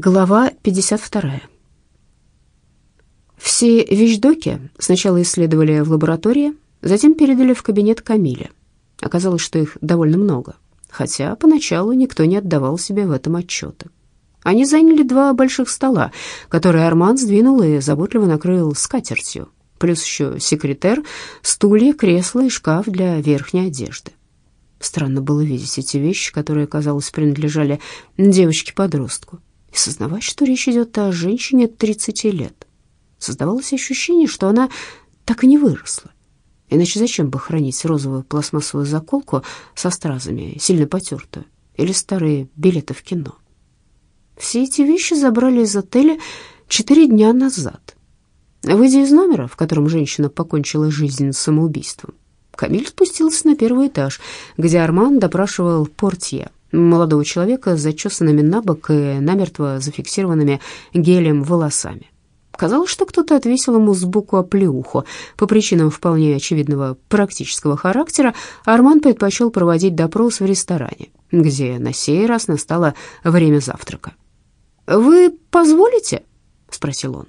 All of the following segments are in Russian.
Глава 52. Все вещдоки сначала исследовали в лаборатории, затем передали в кабинет Камиля. Оказалось, что их довольно много, хотя поначалу никто не отдавал себе в этом отчета. Они заняли два больших стола, которые Арман сдвинул и заботливо накрыл скатертью, плюс еще секретер, стулья, кресло и шкаф для верхней одежды. Странно было видеть эти вещи, которые, казалось, принадлежали девочке-подростку сознавать, что речь идет о женщине 30 лет. Создавалось ощущение, что она так и не выросла. Иначе зачем бы хранить розовую пластмассовую заколку со стразами, сильно потертую, или старые билеты в кино? Все эти вещи забрали из отеля четыре дня назад. Выйдя из номера, в котором женщина покончила жизнь самоубийством, Камиль спустился на первый этаж, где Арман допрашивал портье, молодого человека с зачесанными на бок и намертво зафиксированными гелем волосами. Казалось, что кто-то отвесил ему сбоку оплеуху. По причинам вполне очевидного практического характера Арман предпочел проводить допрос в ресторане, где на сей раз настало время завтрака. «Вы позволите?» — спросил он.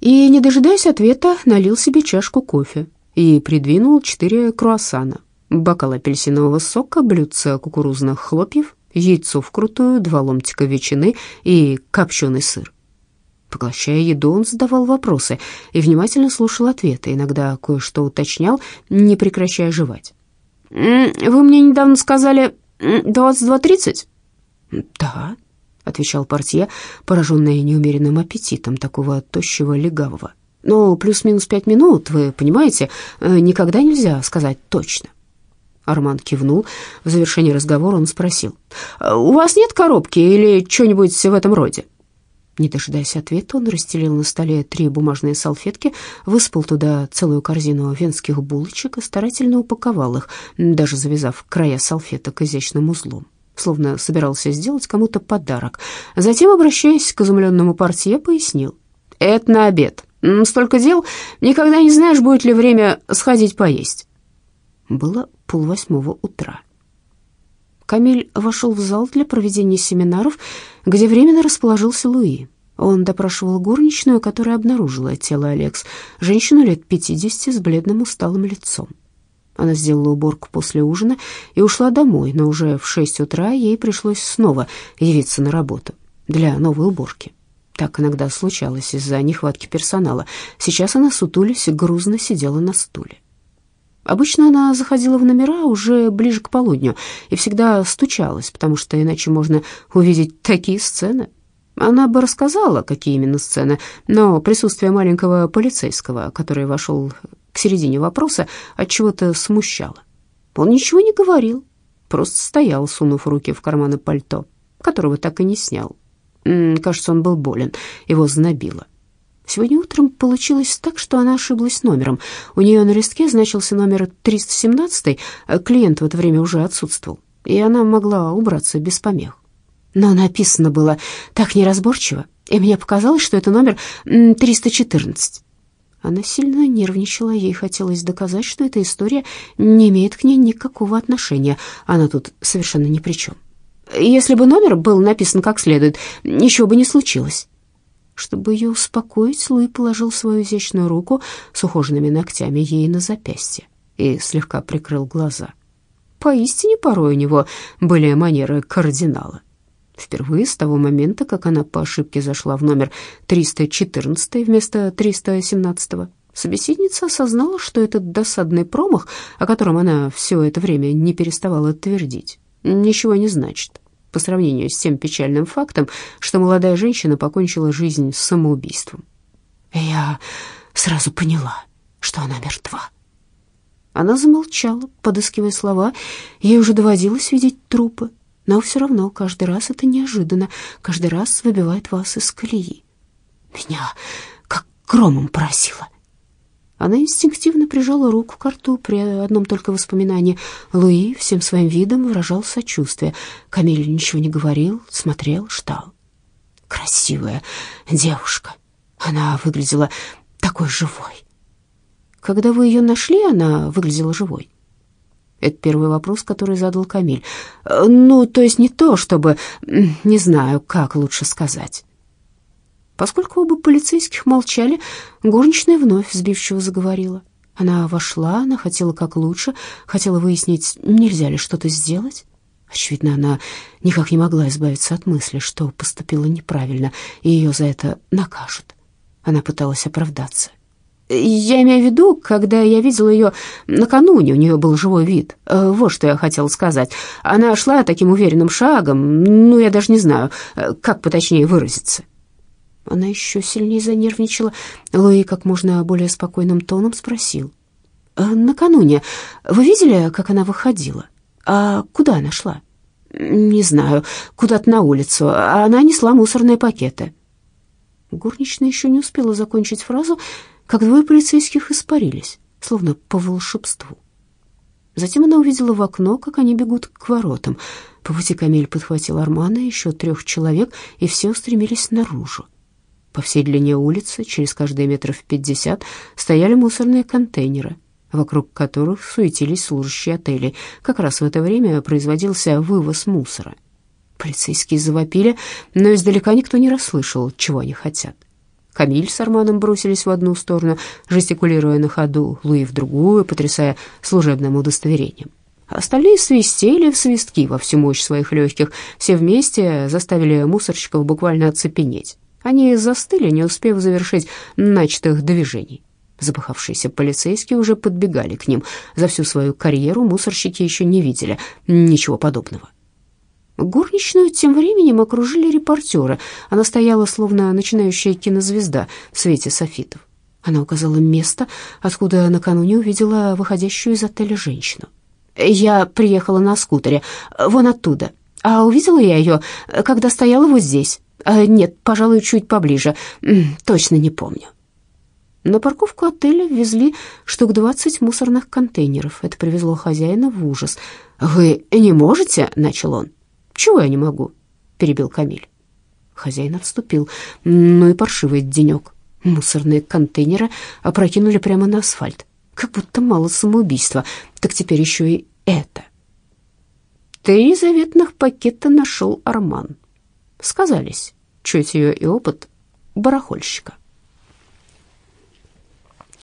И, не дожидаясь ответа, налил себе чашку кофе и придвинул четыре круассана бокал апельсинового сока, блюдце кукурузных хлопьев, яйцо вкрутую, два ломтика ветчины и копченый сыр. Поглощая еду, он задавал вопросы и внимательно слушал ответы, иногда кое-что уточнял, не прекращая жевать. «Вы мне недавно сказали 22.30?» «Да», — отвечал портье, пораженный неумеренным аппетитом такого тощего легавого. «Но плюс-минус пять минут, вы понимаете, э, никогда нельзя сказать точно». Арман кивнул. В завершении разговора он спросил. «У вас нет коробки или что-нибудь в этом роде?» Не дожидаясь ответа, он расстелил на столе три бумажные салфетки, высыпал туда целую корзину венских булочек и старательно упаковал их, даже завязав края салфеток изящным узлом, словно собирался сделать кому-то подарок. Затем, обращаясь к изумленному портье, пояснил. «Это на обед. Столько дел, никогда не знаешь, будет ли время сходить поесть». Было полвосьмого утра. Камиль вошел в зал для проведения семинаров, где временно расположился Луи. Он допрашивал горничную, которая обнаружила тело Алекс, женщину лет пятидесяти с бледным усталым лицом. Она сделала уборку после ужина и ушла домой, но уже в шесть утра ей пришлось снова явиться на работу для новой уборки. Так иногда случалось из-за нехватки персонала. Сейчас она, сутулясь, грузно сидела на стуле. Обычно она заходила в номера уже ближе к полудню и всегда стучалась, потому что иначе можно увидеть такие сцены. Она бы рассказала, какие именно сцены, но присутствие маленького полицейского, который вошел к середине вопроса, от чего-то смущало. Он ничего не говорил, просто стоял, сунув руки в карманы пальто, которого так и не снял. Кажется, он был болен, его знобило. Сегодня утром получилось так, что она ошиблась номером. У нее на листке значился номер 317, а клиент в это время уже отсутствовал, и она могла убраться без помех. Но написано было так неразборчиво, и мне показалось, что это номер 314. Она сильно нервничала, ей хотелось доказать, что эта история не имеет к ней никакого отношения, она тут совершенно ни при чем. Если бы номер был написан как следует, ничего бы не случилось. Чтобы ее успокоить, Луи положил свою изящную руку с ухоженными ногтями ей на запястье и слегка прикрыл глаза. Поистине порой у него были манеры кардинала. Впервые с того момента, как она по ошибке зашла в номер 314 вместо 317, собеседница осознала, что этот досадный промах, о котором она все это время не переставала твердить, ничего не значит по сравнению с тем печальным фактом, что молодая женщина покончила жизнь самоубийством. Я сразу поняла, что она мертва. Она замолчала, подыскивая слова. Ей уже доводилось видеть трупы, но все равно каждый раз это неожиданно, каждый раз выбивает вас из колеи. Меня как громом поразило. Она инстинктивно прижала руку к рту при одном только воспоминании. Луи всем своим видом выражал сочувствие. Камиль ничего не говорил, смотрел, ждал. Красивая девушка. Она выглядела такой живой. Когда вы ее нашли, она выглядела живой. Это первый вопрос, который задал Камиль. «Ну, то есть не то, чтобы... Не знаю, как лучше сказать». Поскольку оба полицейских молчали, горничная вновь сбивчиво заговорила. Она вошла, она хотела как лучше, хотела выяснить, нельзя ли что-то сделать. Очевидно, она никак не могла избавиться от мысли, что поступила неправильно, и ее за это накажут. Она пыталась оправдаться. Я имею в виду, когда я видела ее накануне, у нее был живой вид. Э, вот что я хотела сказать. Она шла таким уверенным шагом, ну, я даже не знаю, э, как поточнее выразиться. Она еще сильнее занервничала. Луи как можно более спокойным тоном спросил. «Э, «Накануне вы видели, как она выходила? А куда она шла?» «Не знаю, куда-то на улицу. Она несла мусорные пакеты». Горничная еще не успела закончить фразу, как двое полицейских испарились, словно по волшебству. Затем она увидела в окно, как они бегут к воротам. По пути Камиль подхватил Армана и еще трех человек, и все устремились наружу. По всей длине улицы, через каждые метров пятьдесят, стояли мусорные контейнеры, вокруг которых суетились служащие отелей. Как раз в это время производился вывоз мусора. Полицейские завопили, но издалека никто не расслышал, чего они хотят. Камиль с Арманом бросились в одну сторону, жестикулируя на ходу, Луи в другую, потрясая служебным удостоверением. Остальные свистели в свистки во всю мощь своих легких. Все вместе заставили мусорщиков буквально оцепенеть. Они застыли, не успев завершить начатых движений. Запыхавшиеся полицейские уже подбегали к ним. За всю свою карьеру мусорщики еще не видели ничего подобного. Горничную тем временем окружили репортеры. Она стояла, словно начинающая кинозвезда в свете софитов. Она указала место, откуда накануне увидела выходящую из отеля женщину. «Я приехала на скутере, вон оттуда. А увидела я ее, когда стояла вот здесь. А, нет, пожалуй, чуть поближе. Точно не помню». На парковку отеля везли штук двадцать мусорных контейнеров. Это привезло хозяина в ужас. «Вы не можете?» — начал он. «Чего я не могу?» — перебил Камиль. Хозяин отступил. Ну и паршивый денек. Мусорные контейнеры опрокинули прямо на асфальт. Как будто мало самоубийства. Так теперь еще и это. Три заветных пакета нашел Арман. Сказались чуть ее и опыт барахольщика.